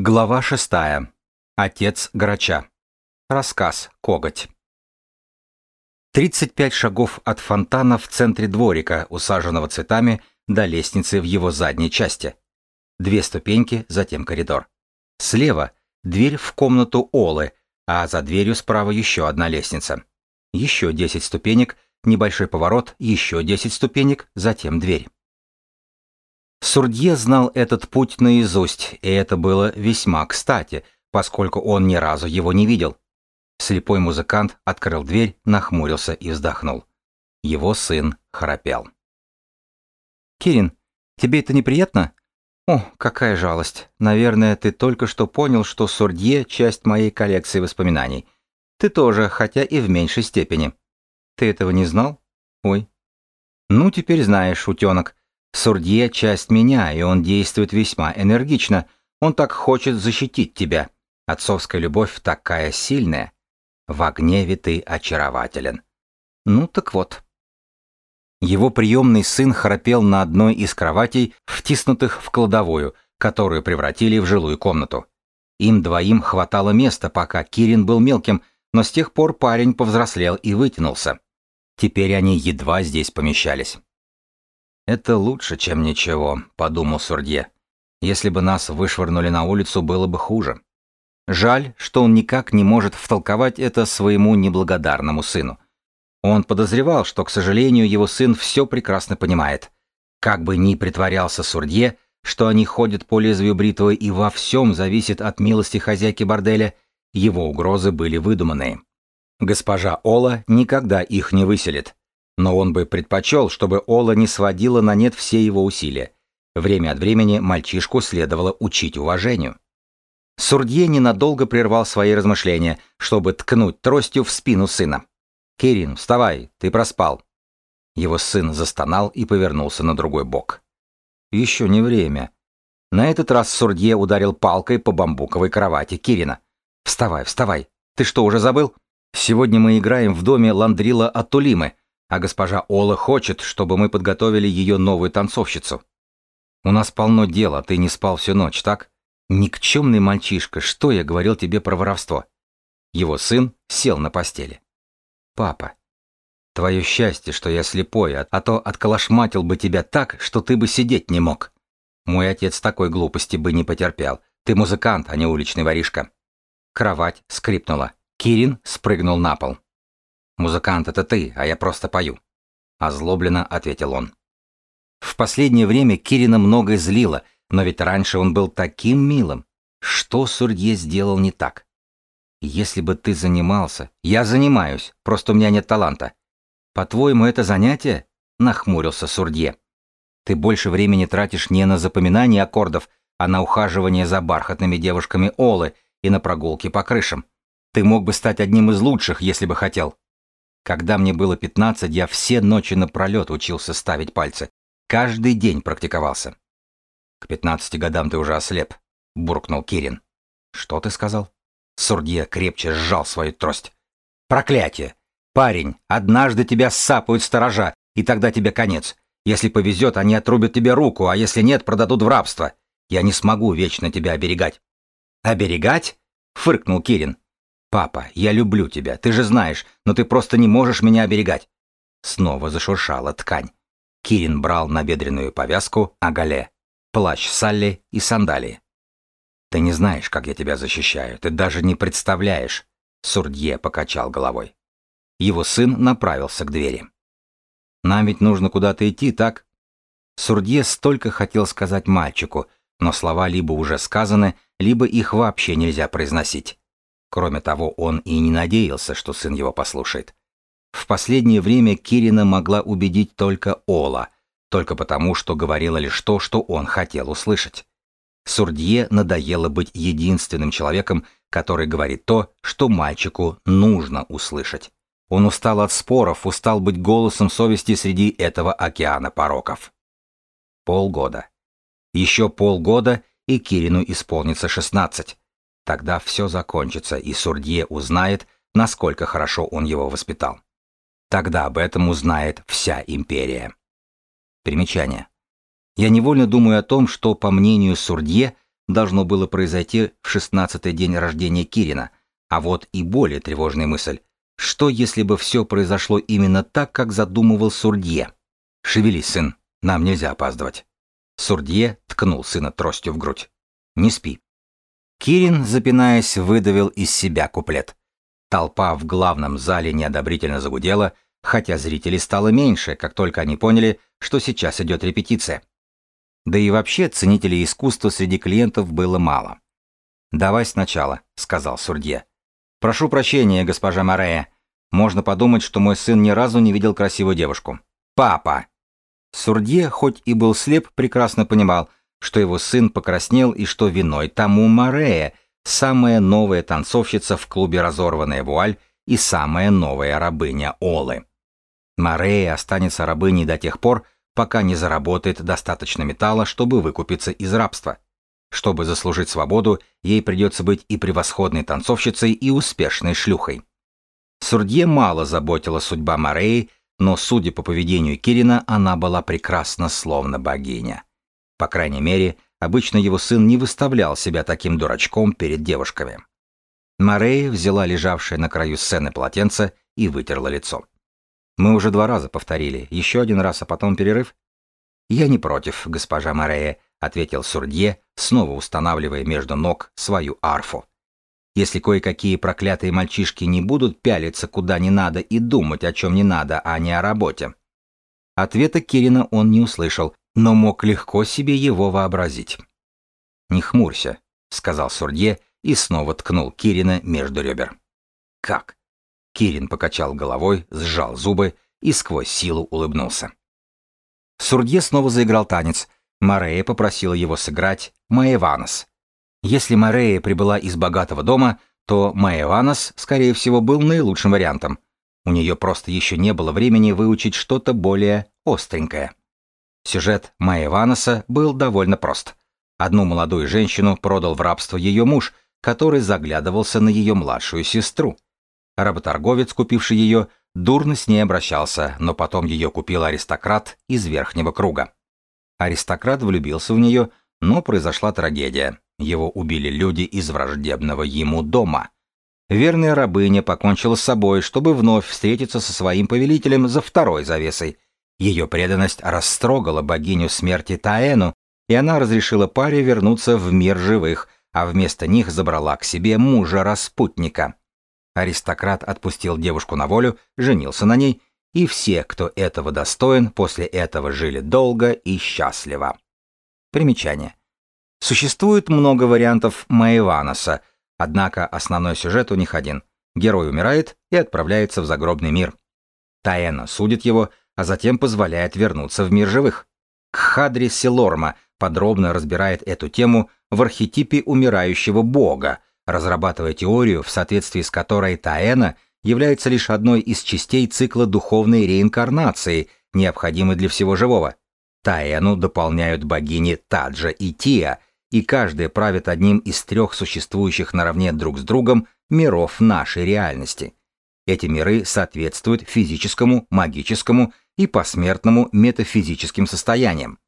Глава шестая. Отец Грача. Рассказ «Коготь». 35 шагов от фонтана в центре дворика, усаженного цветами, до лестницы в его задней части. Две ступеньки, затем коридор. Слева — дверь в комнату Олы, а за дверью справа еще одна лестница. Еще 10 ступенек, небольшой поворот, еще 10 ступенек, затем дверь. Сурдье знал этот путь наизусть, и это было весьма кстати, поскольку он ни разу его не видел. Слепой музыкант открыл дверь, нахмурился и вздохнул. Его сын храпел. «Кирин, тебе это неприятно?» «О, какая жалость. Наверное, ты только что понял, что Сурдье — часть моей коллекции воспоминаний. Ты тоже, хотя и в меньшей степени. Ты этого не знал? Ой. Ну, теперь знаешь, утенок. Сурдье — часть меня, и он действует весьма энергично. Он так хочет защитить тебя. Отцовская любовь такая сильная. В гневе ты очарователен. Ну так вот. Его приемный сын храпел на одной из кроватей, втиснутых в кладовую, которую превратили в жилую комнату. Им двоим хватало места, пока Кирин был мелким, но с тех пор парень повзрослел и вытянулся. Теперь они едва здесь помещались. «Это лучше, чем ничего», — подумал Сурдье. «Если бы нас вышвырнули на улицу, было бы хуже». Жаль, что он никак не может втолковать это своему неблагодарному сыну. Он подозревал, что, к сожалению, его сын все прекрасно понимает. Как бы ни притворялся Сурдье, что они ходят по лезвию бритвы и во всем зависит от милости хозяйки борделя, его угрозы были выдуманные. Госпожа Ола никогда их не выселит. Но он бы предпочел, чтобы Ола не сводила на нет все его усилия. Время от времени мальчишку следовало учить уважению. Сурдье ненадолго прервал свои размышления, чтобы ткнуть тростью в спину сына. «Кирин, вставай, ты проспал». Его сын застонал и повернулся на другой бок. «Еще не время». На этот раз Сурдье ударил палкой по бамбуковой кровати Кирина. «Вставай, вставай. Ты что, уже забыл? Сегодня мы играем в доме Ландрила Атулимы, а госпожа Ола хочет, чтобы мы подготовили ее новую танцовщицу. У нас полно дел, а ты не спал всю ночь, так? Никчемный мальчишка, что я говорил тебе про воровство? Его сын сел на постели. Папа, твое счастье, что я слепой, а, а то отколошматил бы тебя так, что ты бы сидеть не мог. Мой отец такой глупости бы не потерпел. Ты музыкант, а не уличный воришка. Кровать скрипнула. Кирин спрыгнул на пол. «Музыкант, это ты, а я просто пою», — озлобленно ответил он. В последнее время Кирина многое злило, но ведь раньше он был таким милым. Что Сурдье сделал не так? Если бы ты занимался... Я занимаюсь, просто у меня нет таланта. По-твоему, это занятие? Нахмурился Сурдье. Ты больше времени тратишь не на запоминание аккордов, а на ухаживание за бархатными девушками Олы и на прогулки по крышам. Ты мог бы стать одним из лучших, если бы хотел. Когда мне было 15, я все ночи напролет учился ставить пальцы. Каждый день практиковался. К 15 годам ты уже ослеп, буркнул Кирин. Что ты сказал? Сурдье крепче сжал свою трость. Проклятие! Парень, однажды тебя сапают сторожа, и тогда тебе конец. Если повезет, они отрубят тебе руку, а если нет, продадут в рабство. Я не смогу вечно тебя оберегать. Оберегать? фыркнул Кирин. «Папа, я люблю тебя, ты же знаешь, но ты просто не можешь меня оберегать». Снова зашуршала ткань. Кирин брал набедренную повязку, агале, плащ Салли и сандалии. «Ты не знаешь, как я тебя защищаю, ты даже не представляешь», — Сурдье покачал головой. Его сын направился к двери. «Нам ведь нужно куда-то идти, так?» Сурдье столько хотел сказать мальчику, но слова либо уже сказаны, либо их вообще нельзя произносить. Кроме того, он и не надеялся, что сын его послушает. В последнее время Кирина могла убедить только Ола, только потому, что говорила лишь то, что он хотел услышать. Сурдье надоело быть единственным человеком, который говорит то, что мальчику нужно услышать. Он устал от споров, устал быть голосом совести среди этого океана пороков. Полгода. Еще полгода, и Кирину исполнится шестнадцать. Тогда все закончится, и Сурдье узнает, насколько хорошо он его воспитал. Тогда об этом узнает вся империя. Примечание. Я невольно думаю о том, что, по мнению Сурдье, должно было произойти в шестнадцатый день рождения Кирина, а вот и более тревожная мысль. Что, если бы все произошло именно так, как задумывал Сурдье? «Шевелись, сын, нам нельзя опаздывать». Сурдье ткнул сына тростью в грудь. «Не спи». Кирин, запинаясь, выдавил из себя куплет. Толпа в главном зале неодобрительно загудела, хотя зрителей стало меньше, как только они поняли, что сейчас идет репетиция. Да и вообще ценителей искусства среди клиентов было мало. «Давай сначала», — сказал Сурдье. «Прошу прощения, госпожа Морея. Можно подумать, что мой сын ни разу не видел красивую девушку». «Папа!» Сурдье, хоть и был слеп, прекрасно понимал, что его сын покраснел и что виной тому Морея, самая новая танцовщица в клубе «Разорванная вуаль» и самая новая рабыня Олы. Морея останется рабыней до тех пор, пока не заработает достаточно металла, чтобы выкупиться из рабства. Чтобы заслужить свободу, ей придется быть и превосходной танцовщицей, и успешной шлюхой. Сурдье мало заботила судьба Мореи, но, судя по поведению Кирина, она была прекрасна, словно богиня. По крайней мере, обычно его сын не выставлял себя таким дурачком перед девушками. Морея взяла лежавшее на краю сцены полотенце и вытерла лицо. «Мы уже два раза повторили, еще один раз, а потом перерыв?» «Я не против, госпожа Морея», — ответил Сурдье, снова устанавливая между ног свою арфу. Если кое-какие проклятые мальчишки не будут пялиться куда не надо и думать о чем не надо, а не о работе. Ответа Кирина он не услышал, но мог легко себе его вообразить. «Не хмурься», — сказал Сурдье и снова ткнул Кирина между ребер. «Как?» Кирин покачал головой, сжал зубы и сквозь силу улыбнулся. Сурдье снова заиграл танец. Морея попросила его сыграть «Маэванос», если Морея прибыла из богатого дома, то Маэванос, скорее всего, был наилучшим вариантом. У нее просто еще не было времени выучить что-то более остренькое. Сюжет Маэваноса был довольно прост. Одну молодую женщину продал в рабство ее муж, который заглядывался на ее младшую сестру. Работорговец, купивший ее, дурно с ней обращался, но потом ее купил аристократ из верхнего круга. Аристократ влюбился в нее, но произошла трагедия. Его убили люди из враждебного ему дома. Верная рабыня покончила с собой, чтобы вновь встретиться со своим повелителем за второй завесой. Ее преданность растрогала богиню смерти Таэну, и она разрешила паре вернуться в мир живых, а вместо них забрала к себе мужа-распутника. Аристократ отпустил девушку на волю, женился на ней, и все, кто этого достоин, после этого жили долго и счастливо. Примечание. Существует много вариантов Маеваноса, однако основной сюжет у них один. Герой умирает и отправляется в загробный мир. Таэна судит его, а затем позволяет вернуться в мир живых. Кхадри Силорма подробно разбирает эту тему в архетипе умирающего бога, разрабатывая теорию, в соответствии с которой Таэна является лишь одной из частей цикла духовной реинкарнации, необходимой для всего живого. Таэну дополняют богини Таджа и Тия, и каждая правит одним из трех существующих наравне друг с другом миров нашей реальности. Эти миры соответствуют физическому, магическому и посмертному метафизическим состояниям.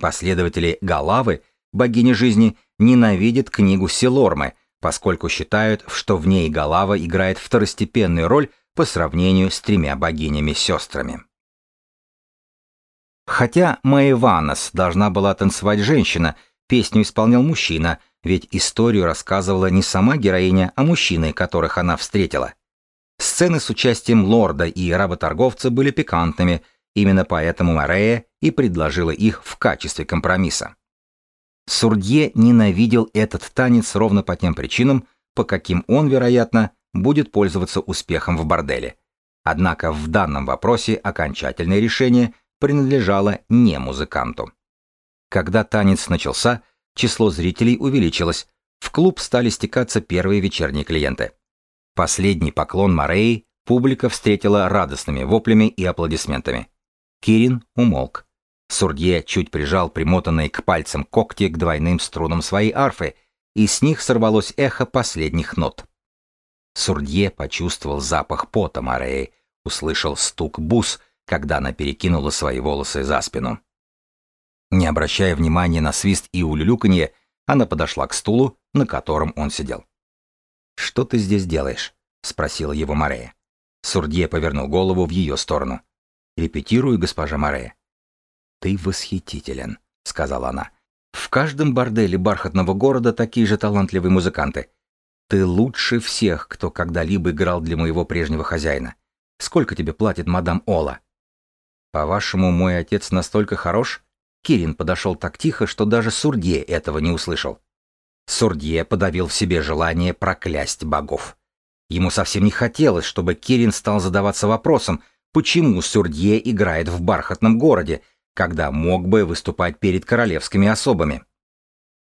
Последователи Галавы, богини жизни, ненавидят книгу Силормы, поскольку считают, что в ней Галава играет второстепенную роль по сравнению с тремя богинями-сестрами. Хотя Маеванос должна была танцевать женщина – Песню исполнял мужчина, ведь историю рассказывала не сама героиня, а мужчины, которых она встретила. Сцены с участием лорда и работорговца были пикантными, именно поэтому Морея и предложила их в качестве компромисса. Сурдье ненавидел этот танец ровно по тем причинам, по каким он, вероятно, будет пользоваться успехом в борделе. Однако в данном вопросе окончательное решение принадлежало не музыканту. Когда танец начался, число зрителей увеличилось. В клуб стали стекаться первые вечерние клиенты. Последний поклон Мореи публика встретила радостными воплями и аплодисментами. Кирин умолк. Сурдье чуть прижал примотанные к пальцам когти к двойным струнам своей арфы, и с них сорвалось эхо последних нот. Сурдье почувствовал запах пота Мореи, услышал стук бус, когда она перекинула свои волосы за спину. Не обращая внимания на свист и улюлюканье, Она подошла к стулу, на котором он сидел. «Что ты здесь делаешь?» — спросила его Морея. Сурдье повернул голову в ее сторону. «Репетирую, госпожа Морея». «Ты восхитителен», — сказала она. «В каждом борделе бархатного города такие же талантливые музыканты. Ты лучше всех, кто когда-либо играл для моего прежнего хозяина. Сколько тебе платит мадам Ола?» «По-вашему, мой отец настолько хорош?» Кирин подошел так тихо, что даже Сурдье этого не услышал. Сурдье подавил в себе желание проклясть богов. Ему совсем не хотелось, чтобы Кирин стал задаваться вопросом, почему Сурдье играет в бархатном городе, когда мог бы выступать перед королевскими особами.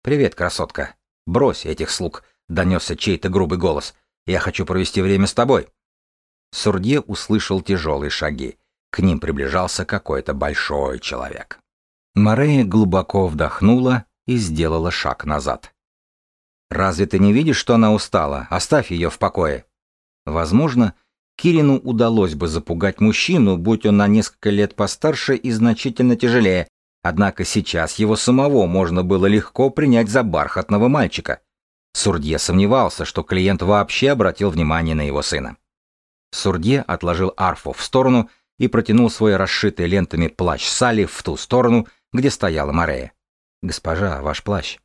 «Привет, красотка. Брось этих слуг», — донесся чей-то грубый голос. «Я хочу провести время с тобой». Сурдье услышал тяжелые шаги. К ним приближался какой-то большой человек. Морея глубоко вдохнула и сделала шаг назад. «Разве ты не видишь, что она устала? Оставь ее в покое». Возможно, Кирину удалось бы запугать мужчину, будь он на несколько лет постарше и значительно тяжелее, однако сейчас его самого можно было легко принять за бархатного мальчика. Сурдье сомневался, что клиент вообще обратил внимание на его сына. Сурдье отложил арфу в сторону и протянул свой расшитый лентами плащ Сали в ту сторону, где стояла Морея. «Госпожа, ваш плащ».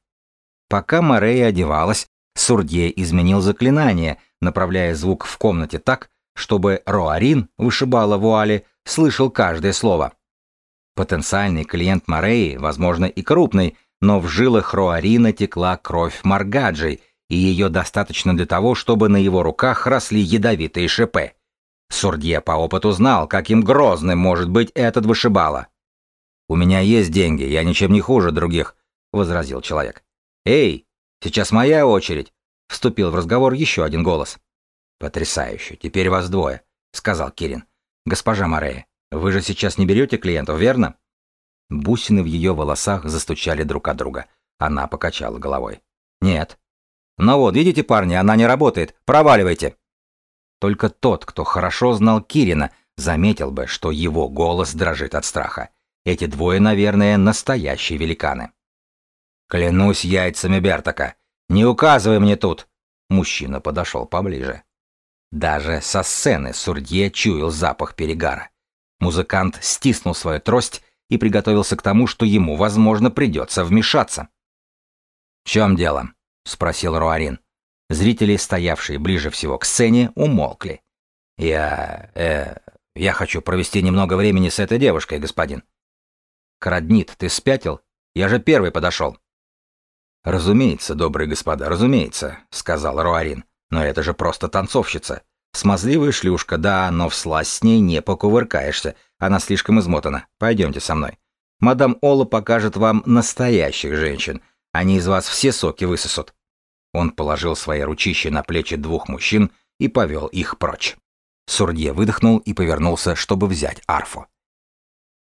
Пока Морея одевалась, Сурдье изменил заклинание, направляя звук в комнате так, чтобы Роарин, вышибала вуали, слышал каждое слово. Потенциальный клиент Мореи, возможно, и крупный, но в жилах Роарина текла кровь Маргаджи, и ее достаточно для того, чтобы на его руках росли ядовитые шипы. Сурдье по опыту знал, каким грозным может быть этот вышибала. «У меня есть деньги, я ничем не хуже других», — возразил человек. «Эй, сейчас моя очередь», — вступил в разговор еще один голос. «Потрясающе, теперь вас двое», — сказал Кирин. «Госпожа Морея, вы же сейчас не берете клиентов, верно?» Бусины в ее волосах застучали друг от друга. Она покачала головой. «Нет». «Ну вот, видите, парни, она не работает. Проваливайте!» Только тот, кто хорошо знал Кирина, заметил бы, что его голос дрожит от страха. Эти двое, наверное, настоящие великаны. «Клянусь яйцами Бертака! Не указывай мне тут!» Мужчина подошел поближе. Даже со сцены Сурдье чуял запах перегара. Музыкант стиснул свою трость и приготовился к тому, что ему, возможно, придется вмешаться. «В чем дело?» — спросил Руарин. Зрители, стоявшие ближе всего к сцене, умолкли. «Я... э... я хочу провести немного времени с этой девушкой, господин». «Краднит, ты спятил? Я же первый подошел». «Разумеется, добрые господа, разумеется», — сказал Руарин. «Но это же просто танцовщица. Смазливая шлюшка, да, но всласть с ней не покувыркаешься. Она слишком измотана. Пойдемте со мной. Мадам Ола покажет вам настоящих женщин. Они из вас все соки высосут». Он положил свои ручища на плечи двух мужчин и повел их прочь. Сурдье выдохнул и повернулся, чтобы взять арфу.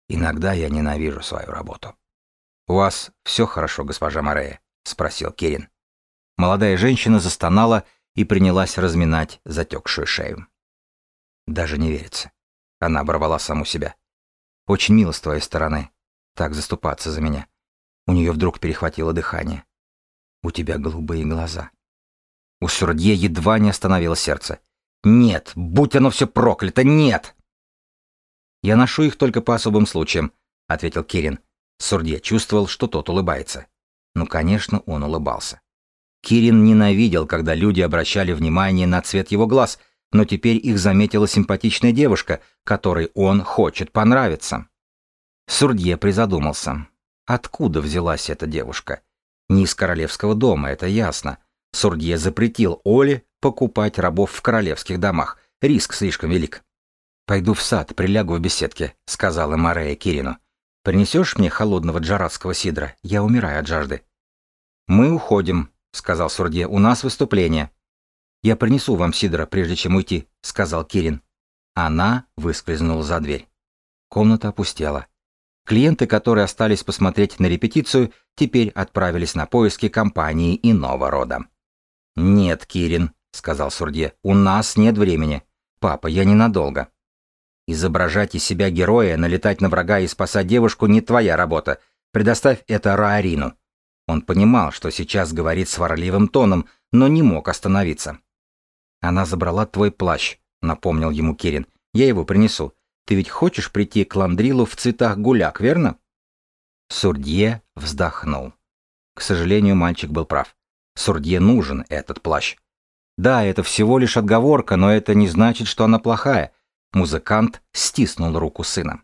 «Иногда я ненавижу свою работу». «У вас все хорошо, госпожа Морея?» — спросил Кирин. Молодая женщина застонала и принялась разминать затекшую шею. «Даже не верится». Она оборвала саму себя. «Очень мило с твоей стороны. Так заступаться за меня». У нее вдруг перехватило дыхание. У тебя голубые глаза. У Сурдье едва не остановило сердце. Нет, будь оно все проклято, нет! Я ношу их только по особым случаям, ответил Кирин. Сурдье чувствовал, что тот улыбается. Ну, конечно, он улыбался. Кирин ненавидел, когда люди обращали внимание на цвет его глаз, но теперь их заметила симпатичная девушка, которой он хочет понравиться. Сурдье призадумался. Откуда взялась эта девушка? Не из королевского дома, это ясно. Сурдье запретил Оле покупать рабов в королевских домах. Риск слишком велик. «Пойду в сад, прилягу в беседке», — сказала Марея Кирину. «Принесешь мне холодного джарадского сидра? Я умираю от жажды». «Мы уходим», — сказал Сурдье. «У нас выступление». «Я принесу вам сидра, прежде чем уйти», — сказал Кирин. Она выскользнула за дверь. Комната опустела. Клиенты, которые остались посмотреть на репетицию, теперь отправились на поиски компании иного рода. «Нет, Кирин», — сказал Сурдье, — «у нас нет времени. Папа, я ненадолго». Изображать из себя героя, налетать на врага и спасать девушку не твоя работа. Предоставь это Раарину. Он понимал, что сейчас говорит сварливым тоном, но не мог остановиться. «Она забрала твой плащ», — напомнил ему Кирин. «Я его принесу. Ты ведь хочешь прийти к Ландрилу в цветах гуляк, верно?» Сурдье вздохнул. К сожалению, мальчик был прав. Сурдье нужен этот плащ. Да, это всего лишь отговорка, но это не значит, что она плохая. Музыкант стиснул руку сына.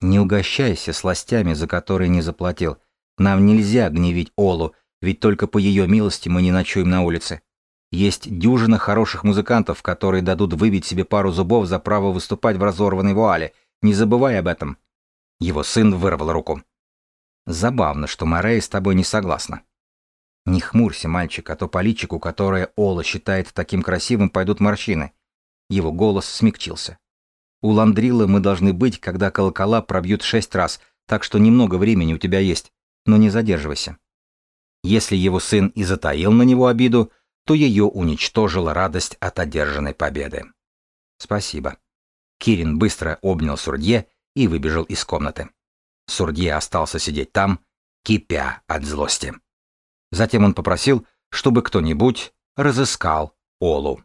Не угощайся сластями, за которые не заплатил. Нам нельзя гневить Олу, ведь только по ее милости мы не ночуем на улице. Есть дюжина хороших музыкантов, которые дадут выбить себе пару зубов за право выступать в разорванной вуале. Не забывай об этом. Его сын вырвал руку. Забавно, что Морей с тобой не согласна. Не хмурься, мальчик, а то по личику, которое Ола считает таким красивым, пойдут морщины. Его голос смягчился. У Ландрила мы должны быть, когда колокола пробьют шесть раз, так что немного времени у тебя есть, но не задерживайся. Если его сын и затаил на него обиду, то ее уничтожила радость от одержанной победы. Спасибо. Кирин быстро обнял Сурдье и выбежал из комнаты. Сурдье остался сидеть там, кипя от злости. Затем он попросил, чтобы кто-нибудь разыскал Олу.